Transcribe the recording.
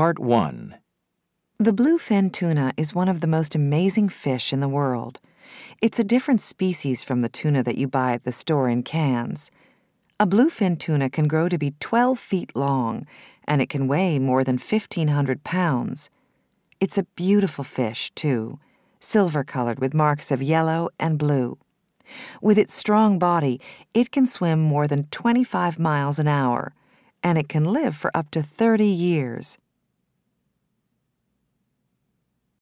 Part 1 The bluefin tuna is one of the most amazing fish in the world. It's a different species from the tuna that you buy at the store in cans. A bluefin tuna can grow to be 12 feet long, and it can weigh more than 1,500 pounds. It's a beautiful fish, too, silver colored with marks of yellow and blue. With its strong body, it can swim more than 25 miles an hour, and it can live for up to 30 years.